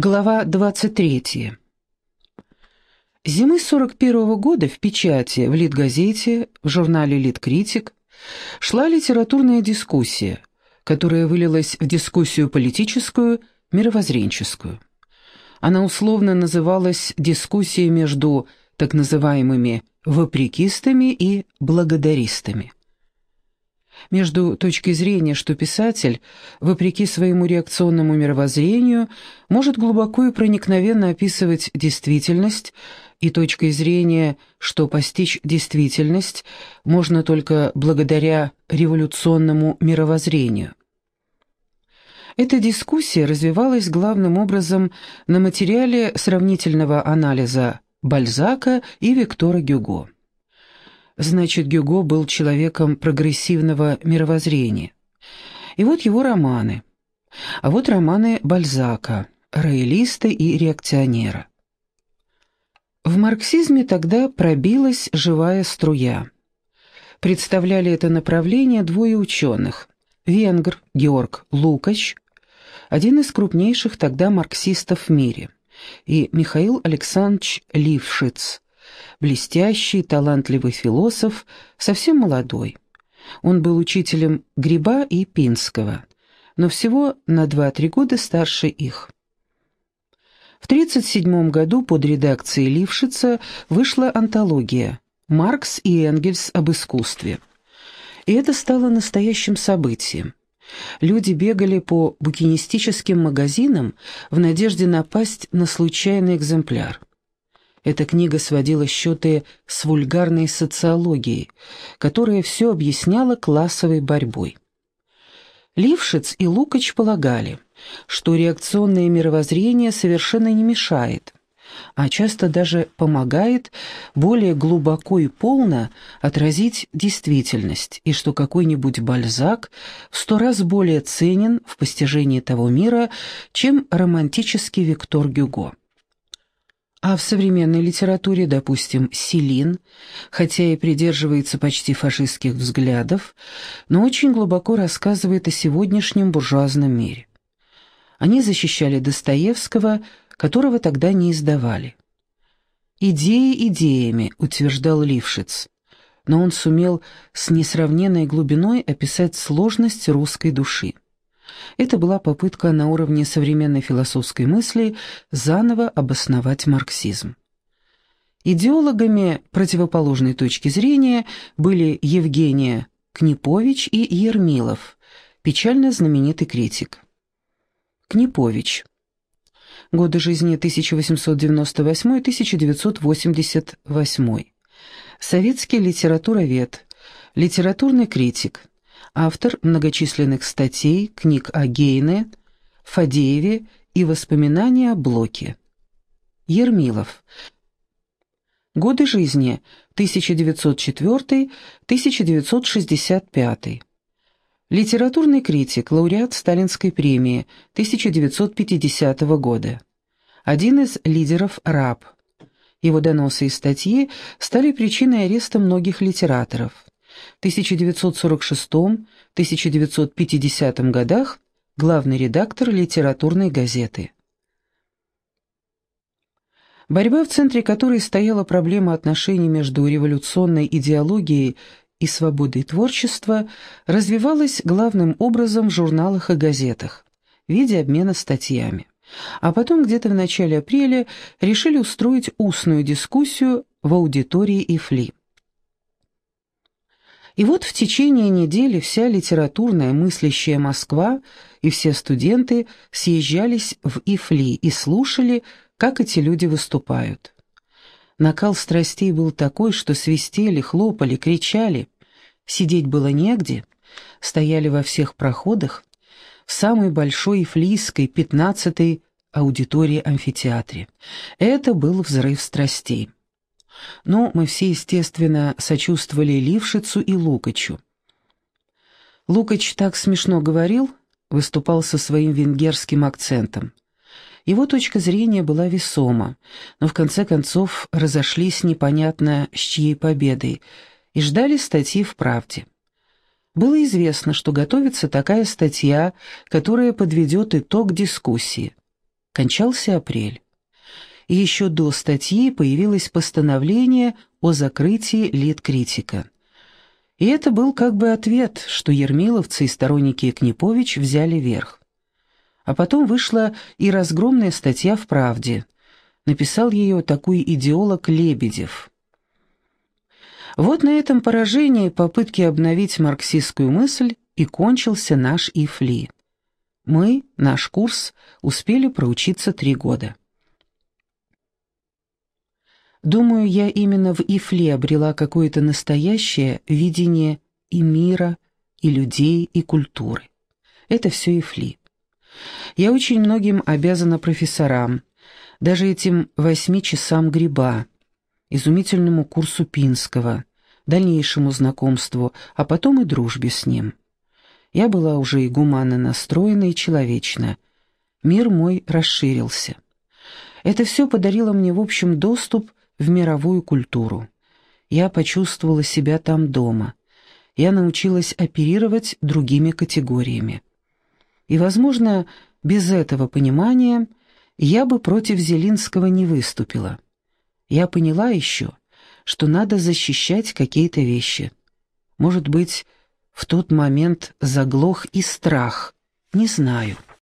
Глава 23. Зимы 41 -го года в печати, в Литгазете, в журнале «Литкритик» шла литературная дискуссия, которая вылилась в дискуссию политическую, мировоззренческую. Она условно называлась «дискуссией между так называемыми «вопрекистами» и «благодаристами». Между точки зрения, что писатель, вопреки своему реакционному мировоззрению, может глубоко и проникновенно описывать действительность, и точкой зрения, что постичь действительность можно только благодаря революционному мировоззрению. Эта дискуссия развивалась главным образом на материале сравнительного анализа Бальзака и Виктора Гюго. Значит, Гюго был человеком прогрессивного мировоззрения. И вот его романы. А вот романы Бальзака, роялиста и реакционера. В марксизме тогда пробилась живая струя. Представляли это направление двое ученых. Венгр Георг Лукач, один из крупнейших тогда марксистов в мире, и Михаил Александрович Лившиц, блестящий, талантливый философ, совсем молодой. Он был учителем Гриба и Пинского, но всего на 2-3 года старше их. В 1937 году под редакцией Лившица вышла антология «Маркс и Энгельс об искусстве». И это стало настоящим событием. Люди бегали по букинистическим магазинам в надежде напасть на случайный экземпляр. Эта книга сводила счеты с вульгарной социологией, которая все объясняла классовой борьбой. Лившиц и Лукач полагали, что реакционное мировоззрение совершенно не мешает, а часто даже помогает более глубоко и полно отразить действительность, и что какой-нибудь Бальзак в сто раз более ценен в постижении того мира, чем романтический Виктор Гюго. А в современной литературе, допустим, Селин, хотя и придерживается почти фашистских взглядов, но очень глубоко рассказывает о сегодняшнем буржуазном мире. Они защищали Достоевского, которого тогда не издавали. «Идеи идеями», — утверждал Лившиц, но он сумел с несравненной глубиной описать сложность русской души. Это была попытка на уровне современной философской мысли заново обосновать марксизм. Идеологами противоположной точки зрения были Евгения Книпович и Ермилов, печально знаменитый критик. Книпович. Годы жизни 1898-1988. Советский литературовед, литературный критик, автор многочисленных статей, книг о Гейне, Фадееве и воспоминания о Блоке. Ермилов. Годы жизни 1904-1965. Литературный критик, лауреат Сталинской премии 1950 года. Один из лидеров РАП. Его доносы и статьи стали причиной ареста многих литераторов. 1946-1950 годах главный редактор литературной газеты. Борьба, в центре которой стояла проблема отношений между революционной идеологией и свободой творчества, развивалась главным образом в журналах и газетах в виде обмена статьями. А потом где-то в начале апреля решили устроить устную дискуссию в аудитории ИФЛИ. И вот в течение недели вся литературная мыслящая Москва и все студенты съезжались в Ифли и слушали, как эти люди выступают. Накал страстей был такой, что свистели, хлопали, кричали. Сидеть было негде, стояли во всех проходах, в самой большой ифлийской, пятнадцатой аудитории амфитеатре. Это был взрыв страстей. Но мы все, естественно, сочувствовали Лившицу и Лукачу. Лукач так смешно говорил, выступал со своим венгерским акцентом. Его точка зрения была весома, но в конце концов разошлись непонятно с чьей победой и ждали статьи в «Правде». Было известно, что готовится такая статья, которая подведет итог дискуссии. Кончался апрель. Еще до статьи появилось постановление о закрытии Литкритика. И это был как бы ответ, что ермиловцы и сторонники Книпович взяли верх. А потом вышла и разгромная статья в «Правде». Написал ее такой идеолог Лебедев. Вот на этом поражении попытки обновить марксистскую мысль и кончился наш ИФЛИ. Мы, наш курс, успели проучиться три года. Думаю, я именно в Ифле обрела какое-то настоящее видение и мира, и людей, и культуры. Это все Ифли. Я очень многим обязана профессорам, даже этим восьми часам гриба, изумительному курсу Пинского, дальнейшему знакомству, а потом и дружбе с ним. Я была уже и гуманно настроена, и человечна. Мир мой расширился. Это все подарило мне, в общем, доступ в мировую культуру. Я почувствовала себя там дома. Я научилась оперировать другими категориями. И, возможно, без этого понимания я бы против Зелинского не выступила. Я поняла еще, что надо защищать какие-то вещи. Может быть, в тот момент заглох и страх, не знаю.